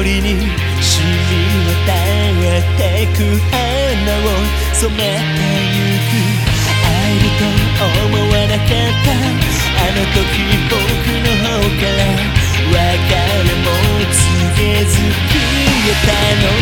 りに染み渡ってく花を染めてゆく会えると思わなかったあの時僕の方から別れも告げず消えたの